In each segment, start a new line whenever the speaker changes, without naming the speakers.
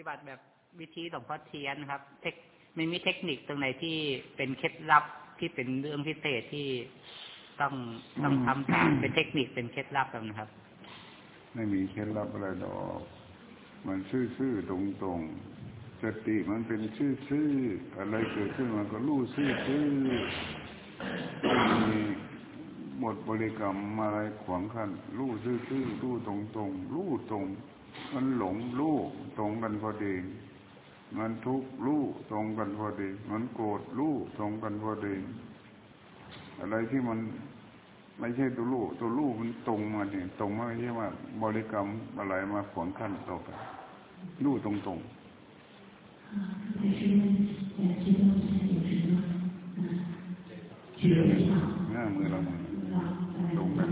ฏิบัติแบบวิธีหลวงพ่อเทียนครับเทคไม่มีเทคนิคตรงไหนที่เป็นเคล็ดลับที่เป็นเรื่องพิเศษที่ต้องต้องทำตามเป็นเทคนิคเป็นเคล็ดลับแบบนะครับ
ไม่มีเคล็ดลับอะไรดอกมันซื่อๆตรงๆสติมันเป็นซื่อๆอะไรเกิดขึ้นมันก็รู้ซื่อๆมีหมดบริกรรมอะไรขวางขันรู้ซื่อๆรู้ตรงๆรู้ตรง มันหลงรู้ตรงกันพอดี มันทุกข์รู้ตรงกันพอดี มันโกรธรู้ตรงกันพอดี อะไรที่มันไม่ใช่ตัวรู้ตัวรู้มันตรงมาเนี่ยตรงมาไม่ใช่ว่าบริกรรมอะไรมาขวางขั้นต่อไปรู้ตรงตรงหน้ามือเรามือตรงกัน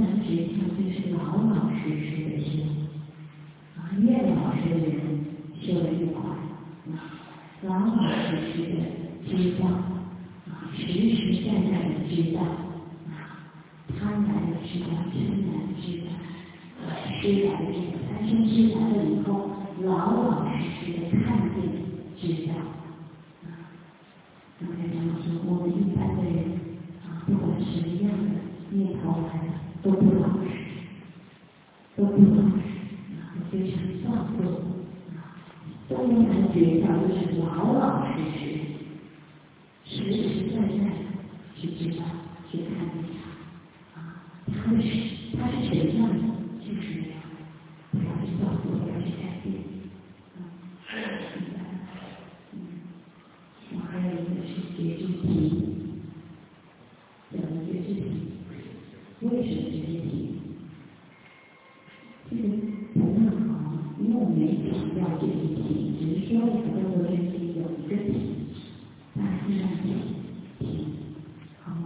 能谈诀窍，就是老老实实的修。啊，越老实的人修的越快。啊，老老实实的知道，啊，实实在在的知道，啊，贪婪的知道，嗔来的知道，啊，失来的知道，三生知来了以后，老老实实的看见知道。啊，刚才讲说，我们一般的人，啊，不管什么样的。念头来了都不老实，都不老实，非常放纵，都没感觉到就是老老实实，实实在在去知道去看见他，啊，他是他是什么样的，就是那样，不要去造作，不要去改变，啊，嗯，我还有一个是觉知体，怎么觉知体？为什么这些题？这个不那么好，因为我没强调这些题，只是说很多的问题有一个题，大家这样题，好吗？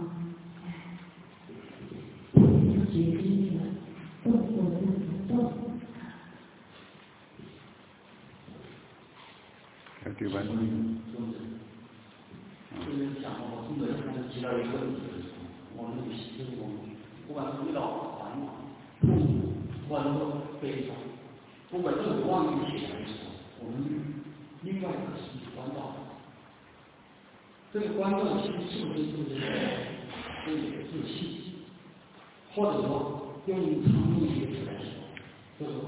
要觉知那个动作的动。
还对吧？
嗯。就是讲我从本身就提到一个问题，我们就是我们。不管是遇到烦恼、痛苦，或者说悲伤，不管这种妄念起来的时候，我们另外一个是关照。这个关照心是不是就是自己的自信，或者说用常用一些词来说，就是很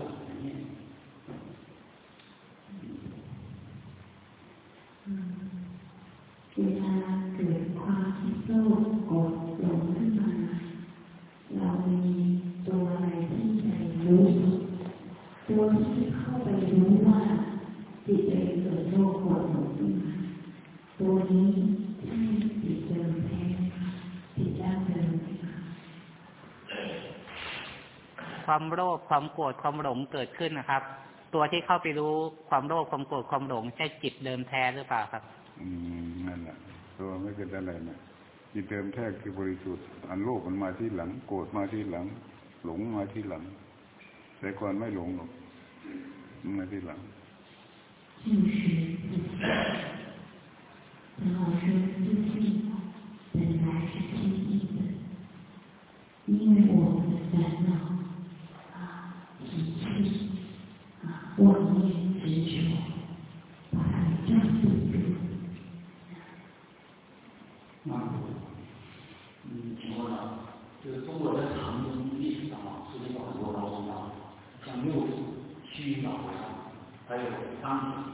ความโลภ
ความโกรธความหลงเกิดขึ้นนะครับ ตัวที่เข้าไปรู้ความโลภความโกรธความหลงใช่จิตเดิมแท้หรือเปล่าครับ
อืมนั่นแหละตัวไม่เป็นอะไรนะจิตเดิมแท้คือบริสุทธิ์อันโลภมันมาที่หลัง โกรธมาที่หลัง หลงมาที่หลัง แต่ก่อนไม่หลงหรอกมันมาที่หลัง
然后说自信本来是清净的，因为我们的烦恼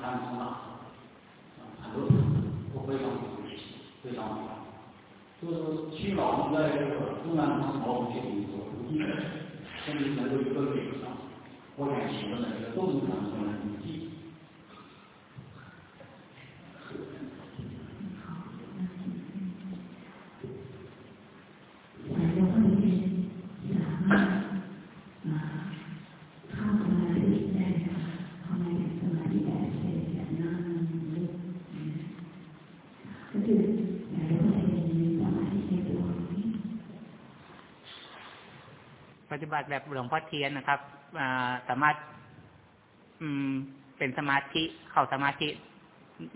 当中啊，很多都非常，非常危。就是屈老在这个中南方毛主席里所读的，甚至能有一个点上，我敢请问的一个动
产的统计。 ป
ฏิบัติแบบหลวงพ่อเทียนนะครับสามารถ อืม เป็นสมาธิเข้าสมาธิ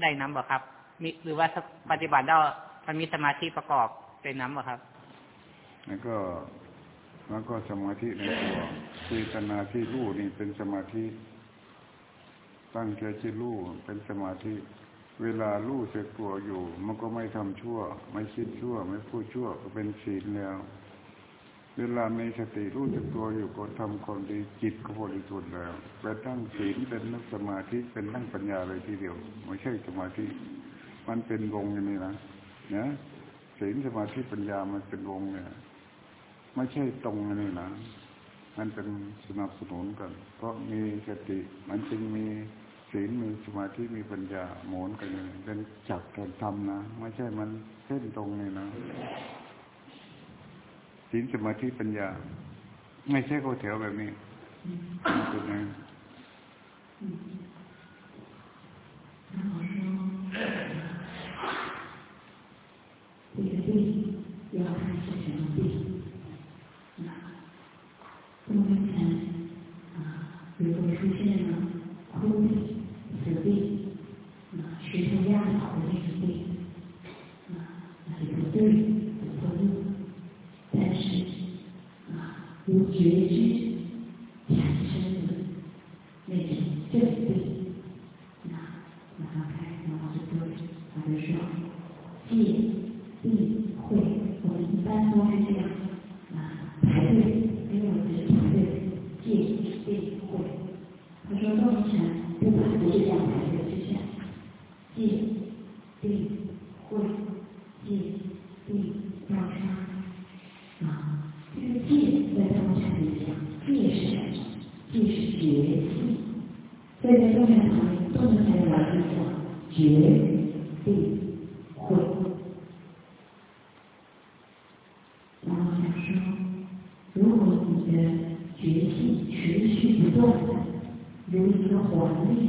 ได้น้ำบ่ครับมีหรือว่าปฏิบัติแล้วมันมีสมาธิประกอบเป็นน้ำบ่ครับ
แล้วก็แล้วก็สมาธิในตัวเจตนาที่รู้นี่เป็นสมาธิ ตั้งใจที่รู้เป็นสมาธิ เวลารู้เสกตัวอยู่ มันก็ไม่ทำชั่ว ไม่คิดชั่ว ไม่พูดชั่วก็เป็นศีลแล้ว เวลามีสติรู้สึกตัวอยู่ก็ทำความดีจิตก็บริสุทธิ์แล้วไปตั้งศีลเป็นนักสมาธิเป็นนั่งปัญญาเลยทีเดียว ไม่ใช่สมาธิ มันเป็นวงอย่างนี้นะนะศีลสมาธิปัญญามันเป็นวงเนี่ย ไม่ใช่ตรงนี่นะมันเป็นสนับสนุนกัน เพราะมีสติ มันจึงมีศีลมีสมาธิมีปัญญาหมุนกันเลยเป็นจับกันทำนะไม่ใช่มันเส้นตรงนี่นะ ศีลสมาธิปัญญา ไม่ใช่เข้าแถวแบบนี้มันเป็นไง
然后说，这个病要看是什么病。 锻炼，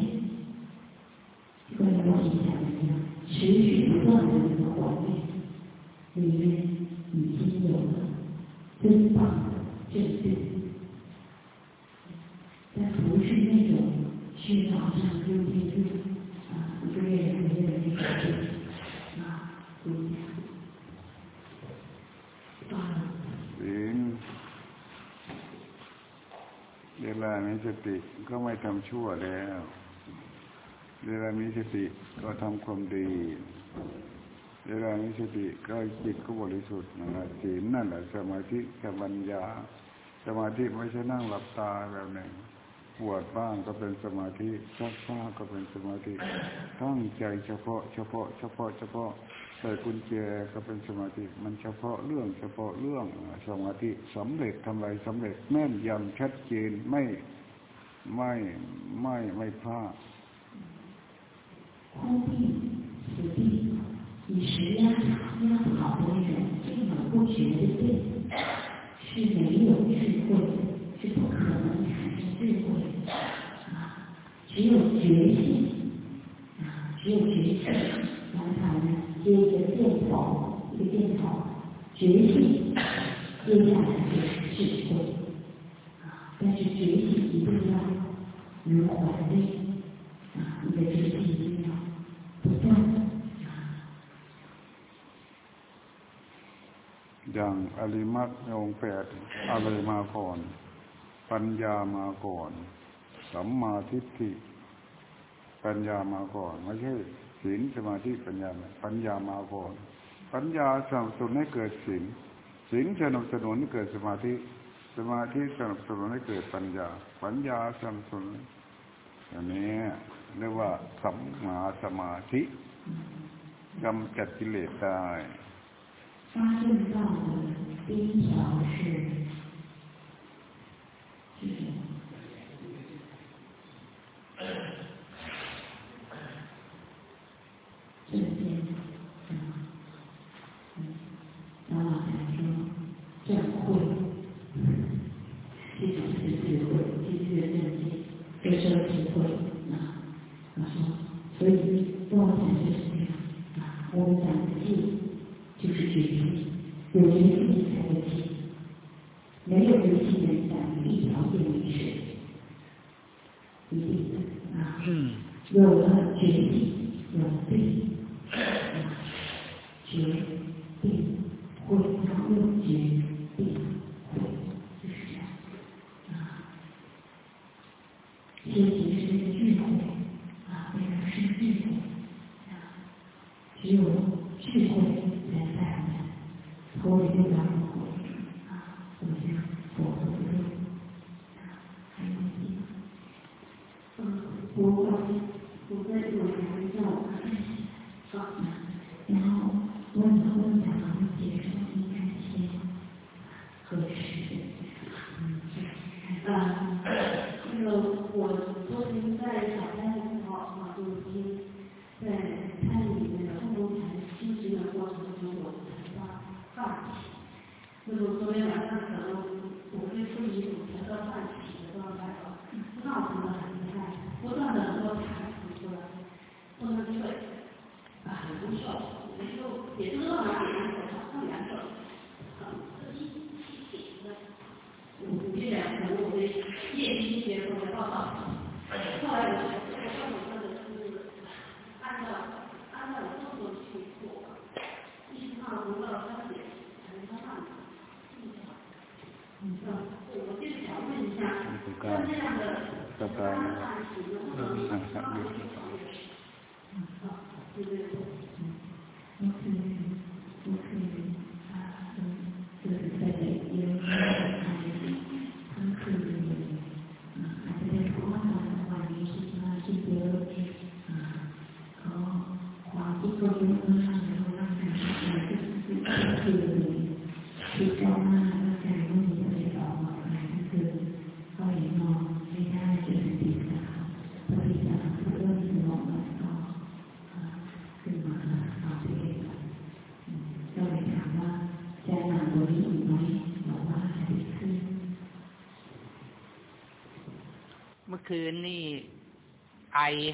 跟我们之前一样，持续不断的那个锻炼，里面已经有了
珍宝。 ชั่วแล้วเวลามีสติก็ทำความดี เวลามีสติก็จิตก็บริสุทธิ์นะศีลนั่นแหละสมาธิกับปัญญา สมาธิไม่ใช่นั่งหลับตาแบบหนึ่งปวดบ้างก็เป็นสมาธิชักผ้าก็เป็นสมาธิตั้งใจเฉพาะ เฉพาะ เฉพาะ เฉพาะใส่กุญแจก็เป็นสมาธิ มันเฉพาะเรื่องเฉพาะเรื่องสมาธิสำเร็จทำไรสำเร็จแม่นยำชัดเจนไม่ ไม่ไม่ไม่พลาด
空病、死病，以时压压不好的那种静而不觉的定，是没有智慧的，是不可能产生智慧的啊！只有觉性啊，只有觉性。然后呢，接一个箭头，一个箭头，觉性，接下来 如环类啊，你的觉性一定要不断啊。
อย่างอริมัตองค์แปดอะไรมาก่อน ปัญญามาก่อน สัมมาทิฏฐิ ปัญญามาก่อน ไม่ใช่ศีลสมาธิปัญญาไม่ปัญญามาก่อน ปัญญาสนับสนุนให้เกิดศีลศีลสนับสนุนให้เกิดสมาธิ สมาธิสนับสนุนให้เกิดปัญญา ปัญญาสนับสนุน อย่างนี้เรียกว่าสัมมาสมาธิกำจัดกิเลสได้
那就很严重，是
吧？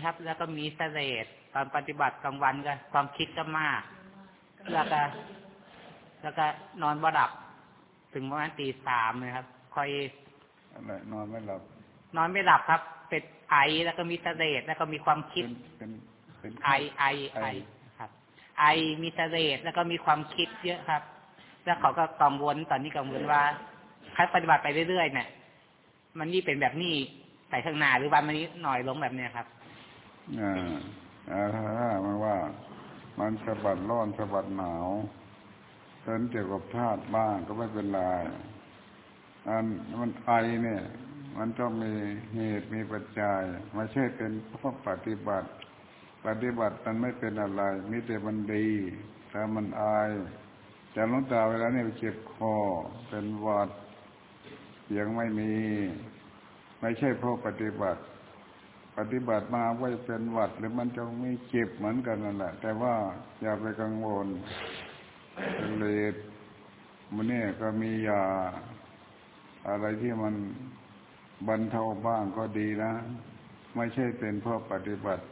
ครับ
แล้วก็มีเสลดตอนปฏิบัติกลางวันก็ ความคิดก็มาก แล้วก็ แล้วก็นอนบ่หลับ ถึงประมาณตีสามเลยครับค่อย
อะไรนอนไม่หลับ
นอนไม่หลับครับ เป็นไอแล้วก็มีเสลดแล้วก็มีความคิด
เป็นเป็นเป็น
ไอไอไอครับ ไอมีเสลดแล้วก็มีความคิดเยอะครับ แล้วเขาก็กังวลตอนนี้กังวลว่าถ้าปฏิบัติไปเรื่อยๆเนี่ยมันนี่เป็นแบบนี้ใส่ข้างหน้าหรือวันมันนี้หน่อยลงแบบเนี้ยครับ
อ่าอาถ้ามันว่า มันสะบัดร้อนสะบัดหนาวเป็นเกี่ยวกับธาตุบ้างก็ไม่เป็นไรอันมันไอเนี่ย มันต้องมีเหตุมีปัจจัยไม่ใช่เป็นเพราะปฏิบัติ ปฏิบัติมันไม่เป็นอะไรมิแต่มันดีถ้ามันอายจะหลวงตาเวลาเนี่ยเจ็บคอเป็นหวัดเสียงไม่มี ไม่ใช่เพราะปฏิบัติ ปฏิบัติมาไว้เป็นหวัด หรือมันจะไม่เจ็บเหมือนกันนั่นแหละ แต่ว่าอย่าไปกังวลเลดมันเนี่ยก็มียาอะไรที่มันบรรเทาบ้างก็ดีนะ ไม่ใช่เป็นเพราะปฏิบัติ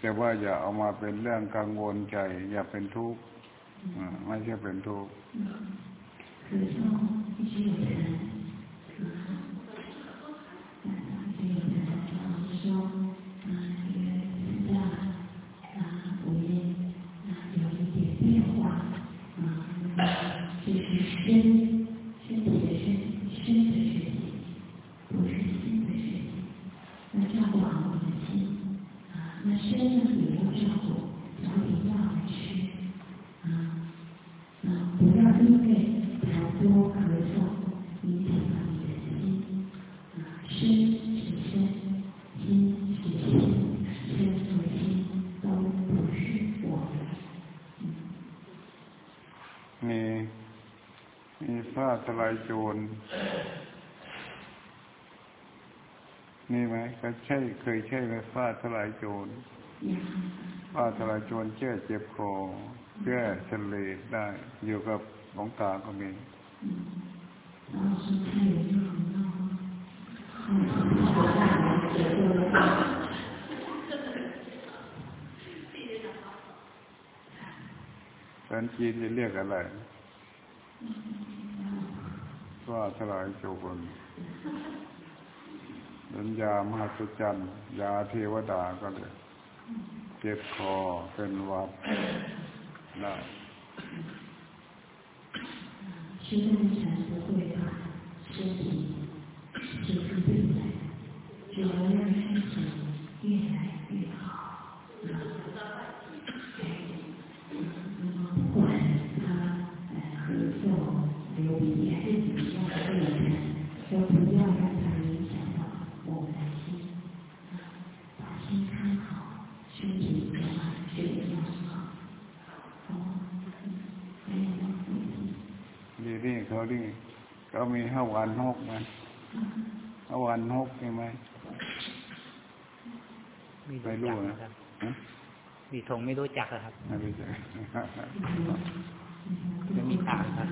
แต่ว่าอย่าเอามาเป็นเรื่องกังวลใจ อย่าเป็นทุกข์ไม่ใช่เป็นทุกข์
就
ลายโจรนี่ไหมก็ใช่เคยใช่ไหมฟาดทลายโจรฟาดทลายโจรเจ้เจ็บคอแก้เฉลดได้ อยู่กับหลวงตาก็มีแานจีนจะเรียกอะไร ว่าทลายโจรเป็นยามหัศจรรย์ยาเทวดาก็เลยเจ็บคอเป็นหวัดได้
实在禅不会把身体 都不要让他影响到我们的心，啊，把心看好，身体的话就一样好。哦，还有吗？
ดีนี่เขานี่เขามีห้าวันหกไหมห้าวันหกใช่ไหม
ไม่
ไม่
รู้
รู้
จัก
นะ
นะครับ
ฮะ
มีธงไม่รู้จักอะครับ
ไม่รู้จัก
ไม่มีทางครับ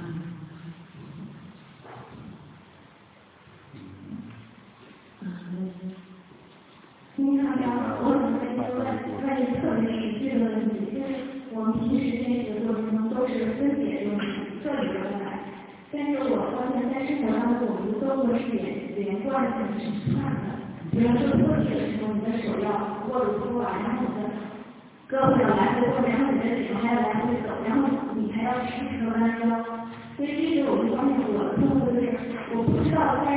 我们平时练习的过程中都是分解这种这里的过来，但是我发现在生活当中我们的动作是连连贯性是串的，比如说脱铁的时候，你的手要握住托把，然后你的胳膊要来回动，然后你的手还要来回走，然后你还要时刻弯腰，所以这是我们发现我的动作就是我不知道该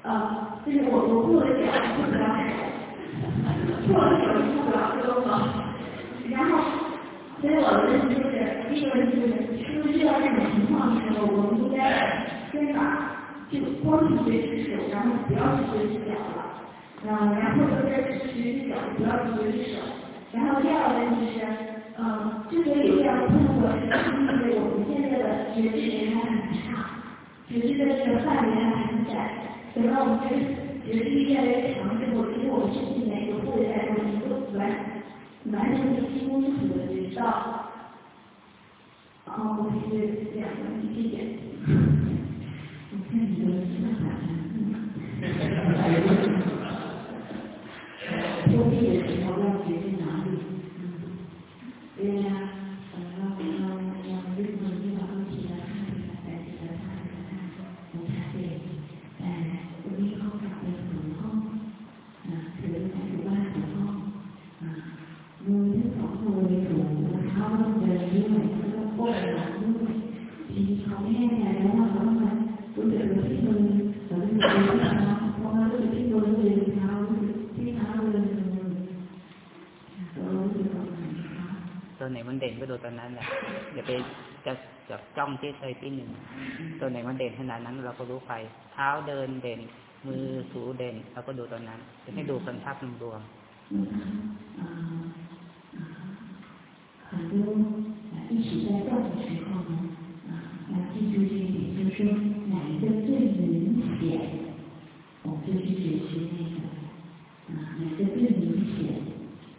呃，就是我我过了脚不了手，过了手不了胳膊，然后，所以我的问题就是，第一个问题就是，是不是遇到这种情况的时候，我们应该先把就光去学知识，然后不要去学只脚了，嗯，然后就是学只脚，不要去学手，然后第二个问题是，嗯，之所以这样的困惑，是因为我们现在的觉知力还很差。学习的这个范围还很窄，等到我们觉觉知力越来越强之后，其实我们身体每个部位在中能够完完全的清楚的觉到。哦，我是两个一点。我看你的想法。 จ้อง
ที่ใดที่หนึ่ง ตัวไหนมันเด่นขนาดนั้นเราก็รู้ไป เท้าเดินเด่น มือถูเด่นเราก็ดูตัวนั้นจะให้ดูเป็นภาพรวม
嗯啊啊，很多啊一起在动的时候呢，啊要记住这一点，就是说哪一个最明显，我们就去解决那个啊哪个最明显，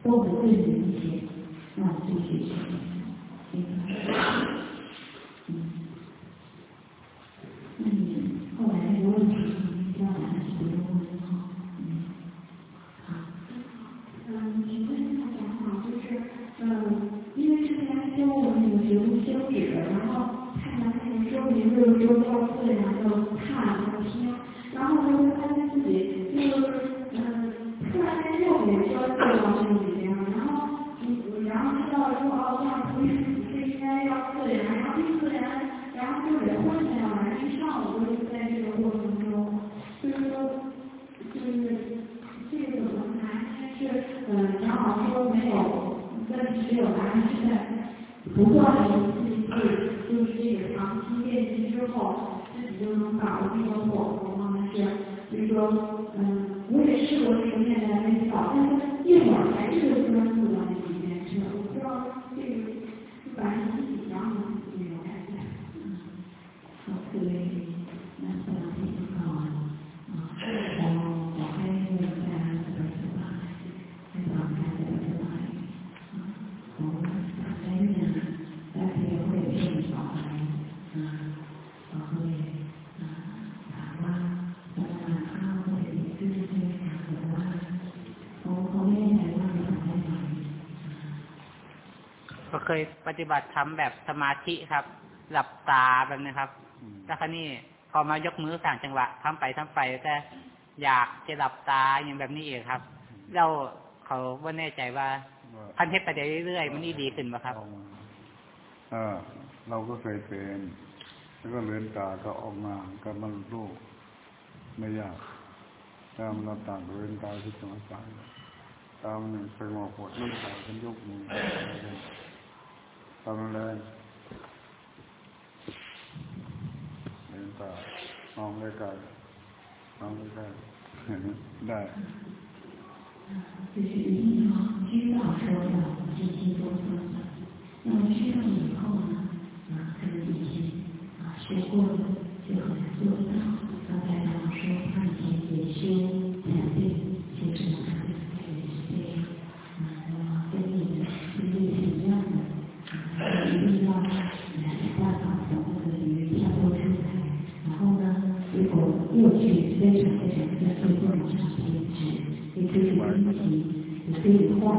动的最明显，那我们就解决 然后就给混下来，一上午就是在这个过程中，就是说就是。这个怎么拿？是嗯，长老说没有问题，只有答案是在不断的一次一次，就是这个长期练习之后，自己就能把握这个火候方式。就是说，
ฏิบัติทำแบบสมาธิครับ หลับตาแบบนี้ครับ
อืม
แล้วคราวนี้พอมายกมือสั่งจังหวะทำไปทำไปแต่อยากจะหลับตาอย่างแบบนี้เองครับ เราเขาว่าแน่ใจว่า
ว่า
พันเทศไปเรื่อยๆมันนี่ดีขึ้นไหมครับ
เอาเออเราก็เคยเป็นแล้วก็เลือนตาก็ออกมาก็มันรู้ไม่ยากตามเราต่างเลือนตาที่จังหวะตายตามหนึ่งไปหมอบปวดเลือนตาฉันยกมือ ทำแรงเลือนตามองไม่ไกลมองไม่ไกล ได้
就是一定要知道说要进行多测算，那么知道以后呢，啊，可能以前啊学过的就很难做得到。刚才长老说他以前也修 以换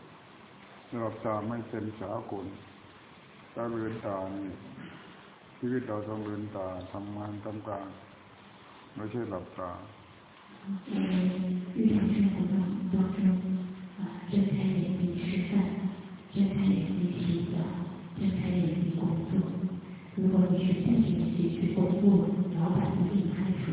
หลับตาไม่เป็นสากลถ้าเลือนตานี่ชีวิตเราต้องเลือนตาทำงานทำการ ไม่ใช่หลับตา
嗯，日常生活当当中，啊，睁开眼睛吃饭，睁开眼睛洗澡，睁开眼睛工作。如果你是自己自己去工作，老板不给你开除，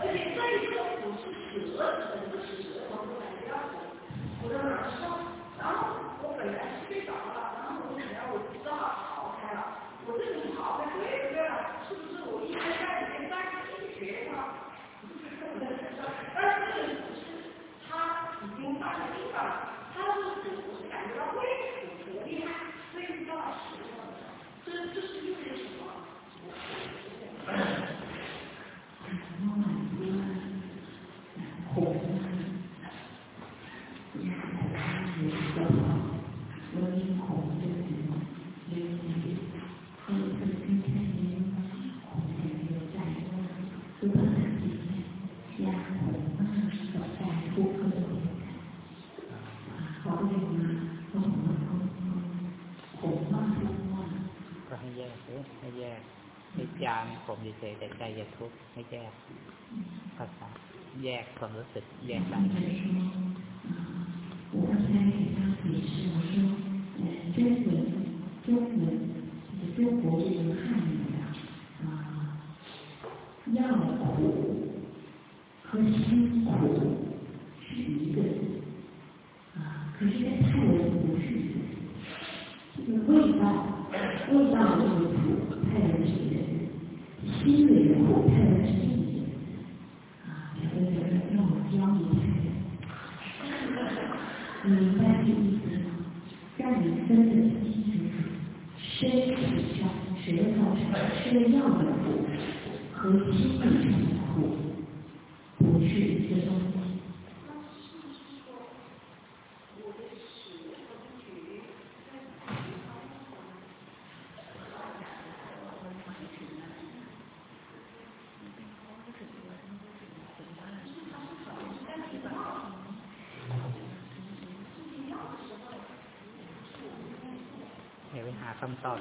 而且这一个不是折我们是折往后来不要折我们哪
拿 ให้แยกภาษาแยกความรู้สึกแยกกัน
我刚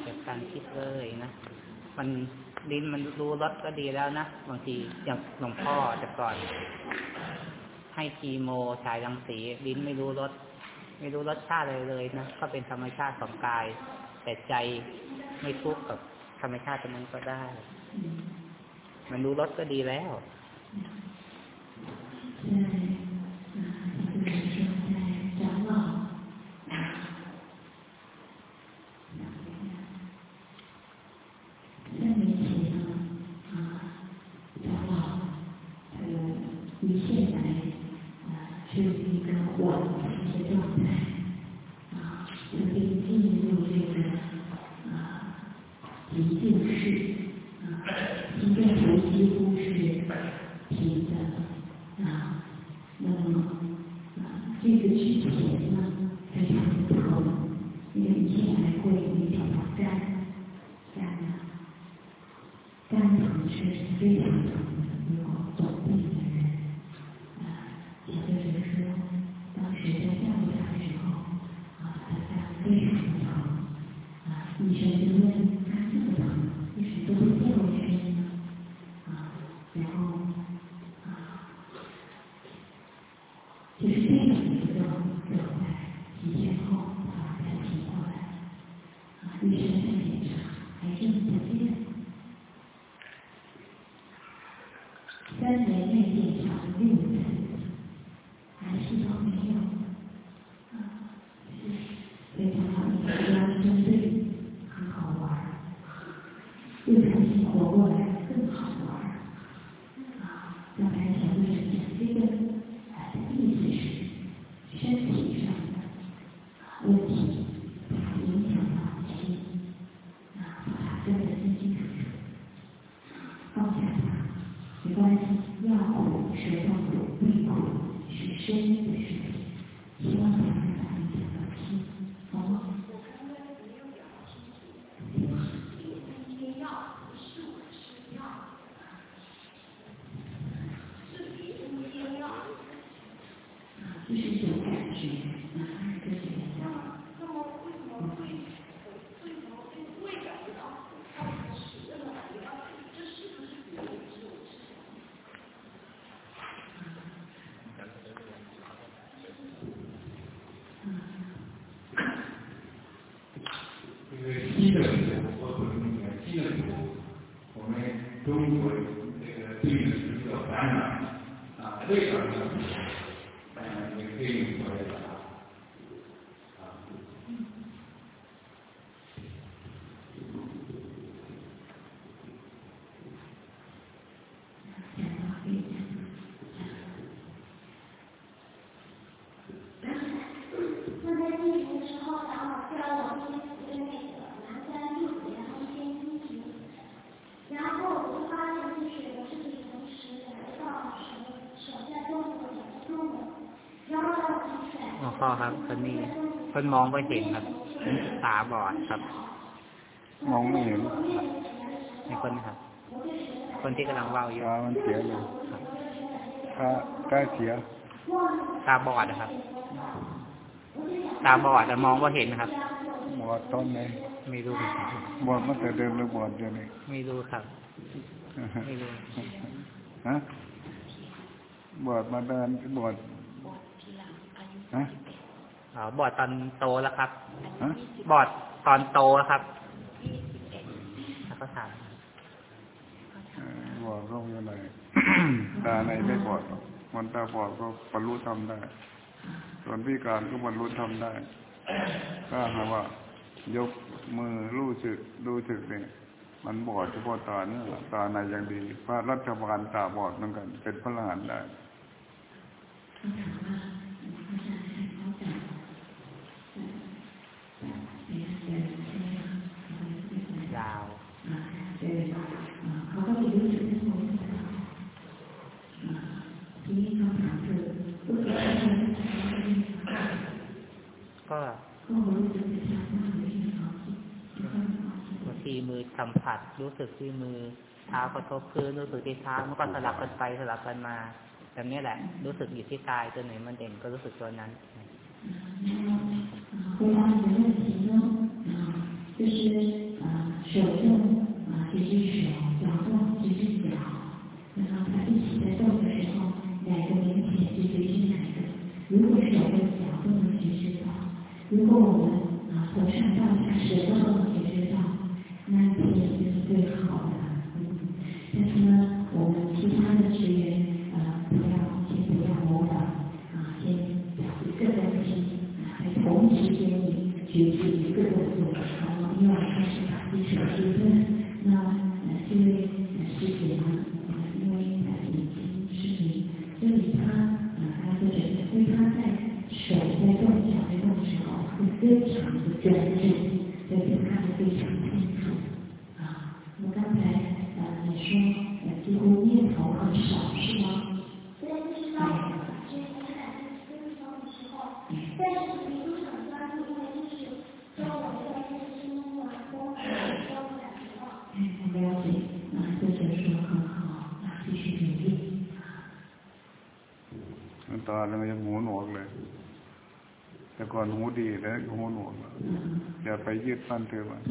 อย่าไปหาคำตอบจากการคิดเลยนะมัน
ลิ้นมันรู้รสก็ดีแล้วนะบางทีอย่างหลวงพ่อแต่ก่อน ให้คีโมฉายรังสี ลิ้นไม่รู้รสไม่รู้รสชาติเลยเลยนะก็เป็นธรรมชาติของกาย แต่ใจไม่ทุกข์กับธรรมชาติตรงนั้นก็ได้ มันรู้รสก็ดีแล้ว solution to action. พ่อครับคนนี้คนมองไม่เห็นครับตาบอดครับ
มองไม่เห็น
ในคนนี้ครับ คนที่กำลังเว้าอยู่
ตามันเสียเลยตาตาเสีย
ตาบอดนะครับ ตาบอดแต่มองว่าเห็นนะครับ
บอดต้นไหน
ไม่รู้
บอดมาแต่เดิมหรือบอดเดี๋ยวนี้
ไม่รู้ครับไม่รู้
ฮะบอดมาเดินบอดฮะ
อ๋อ บอดตอนโตแล้วครับ
ฮะ
บอดตอนโตครับแล้วก็ถาม
เอ่อบอดก็ไม่เป็นไรตาในไม่บอดหรอกมันตาบอดก็บรรลุธรรมได้ ส่วนพิการก็บรรลุธรรมได้ถ้าหากว่า ยกมือรู้สึกดูสึกเนี่ยมันบอดเฉพาะตาเนี่ยตาในอย่างดี พระรัชบาลตาบอดเหมือนกัน เป็นพระอรหันต์ได้
ยาว
เขาก็มี รู้สึกทั้งหมดทีนี้คำถามคือรู้สึกอะไร
ก็
ก็รู้สึกเป็นชาติมากเลยที่เขาคิดแล้วก็
บางทีมือสัมผัส รู้สึกที่มือเท้ากระทบพื้นรู้สึกที่เท้ามันก็สลับกันไปสลับกันมาแบบนี้แหละ รู้สึกอยู่ที่กายตัวไหนมันเด่นก็รู้สึกตัวนั้น
回答你的问题呢，啊，就是啊，手动
这只手摇动这只脚，然后它一起在动的时候，哪个明显就决定哪个。如果手跟脚都能觉知到，如果我们啊从上到下舌头都能觉知到，那一天就是最好的。嗯，但是呢，我们其他的学员呃不要先不要模仿啊，先一个东西啊，在同时间里觉知一个动作，然后另外开始把这手支分。
หูดีแล้วหูหนวกแล้วอย่าไปยึดมั่นถือมัน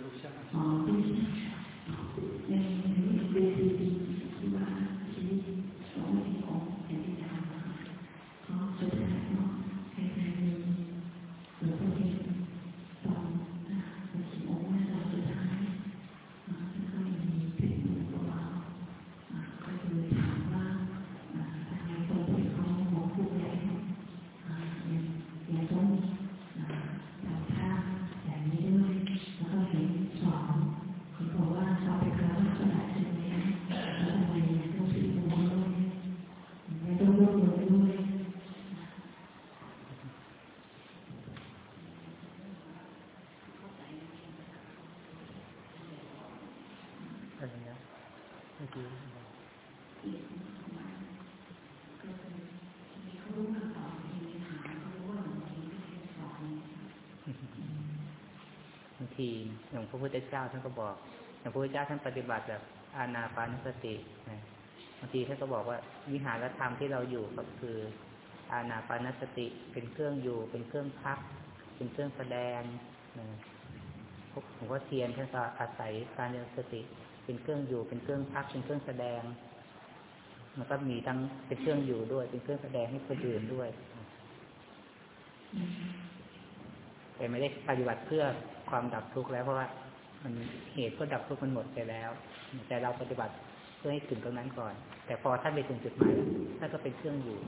这 อย่าง
พระพุทธเจ้าท่านก็บอกอย่างพระพุทธเจ้าท่านปฏิบัติแบบอานาปานสตินะบางทีท่านก็บอกว่าวิหารธรรมที่เราอยู่ก็คือ อานาปานสติเป็นเครื่องอยู่ เป็นเครื่องพัก เป็นเครื่องแสดงนะพวกผมว่าเทียนท่านก็อาศัยการเจริญสติ เป็นเครื่องอยู่เป็นเครื่องพักเป็นเครื่องแสดงมันก็มีทั้งเป็นเครื่องอยู่ด้วย เป็นเครื่องแสดงให้คนอื่นด้วยแต่ไม่ได้ปฏิบัติเพื่อ ความดับทุกข์แล้วเพราะว่ามันเหตุเพื่อดับทุกข์มันหมดไปแล้ว แต่เราปฏิบัติเพื่อให้ถึงตรงนั้นก่อน แต่พอท่านไปถึงจุดหมายท่านก็เป็นเครื่องอยู่